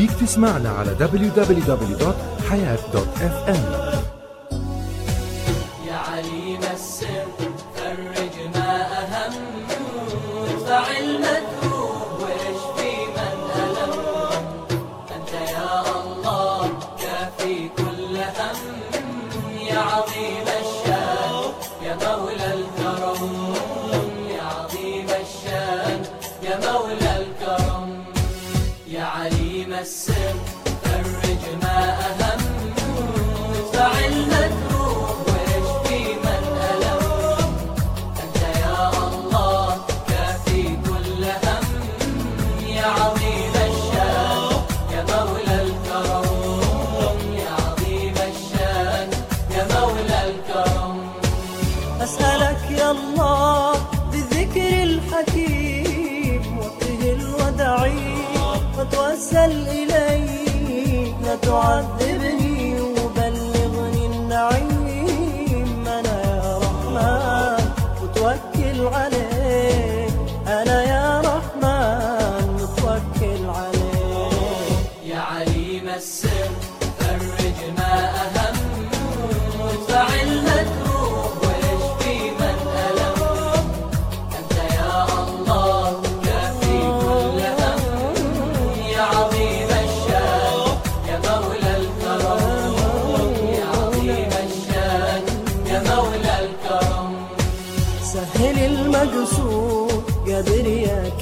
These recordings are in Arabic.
فيك تسمعنا على www.hayat.fm يا عليم السر فرج ما أهم ادفع المكروه واشفي من ألم. أنت يا الله كافي كل هم يا عظيم الشان يا مولى الكرم يا عظيم الشان يا مولى السر فرج ما أهم. ادفع واتوسل إليك لا تعذبني.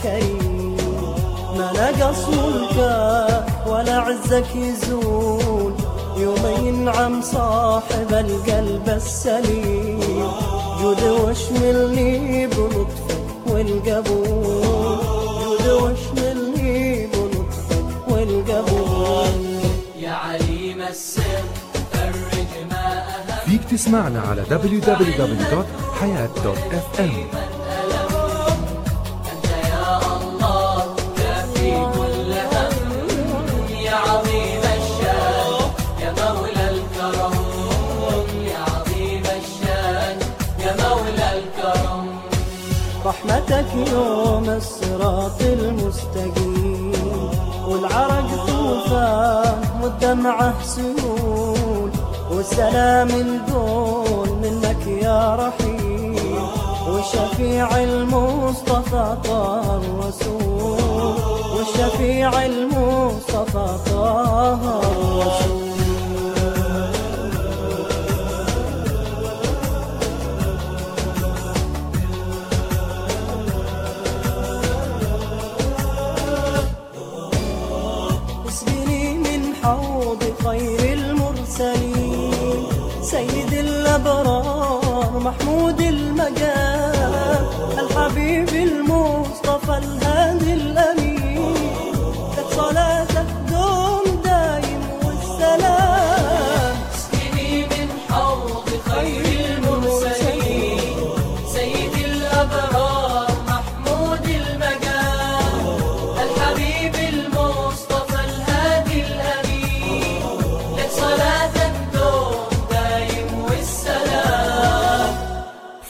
كريم ما نقص ملكك ولا عزك يزول. يوم ينعم صاحب القلب السليم. جود واشملني بلطفك والقبول. جود واشملني بلطفك والقبول. يا عليم السر فرج ما أهم فيك تسمعنا على www.hayat.fm رحمتك يوم الصراط المستقيم. والعرق طوفان والدمعة سيول والسلام نقول منك يا رحيم. والشفيع المصطفى طه الرسول والشفيع المصطفى طه الرسول. خير المرسلين سيد الأبرار محمود المقام الحبيب المصطفى الهادي الأمين.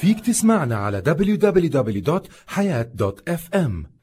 فيك تسمعنا على www.hayat.fm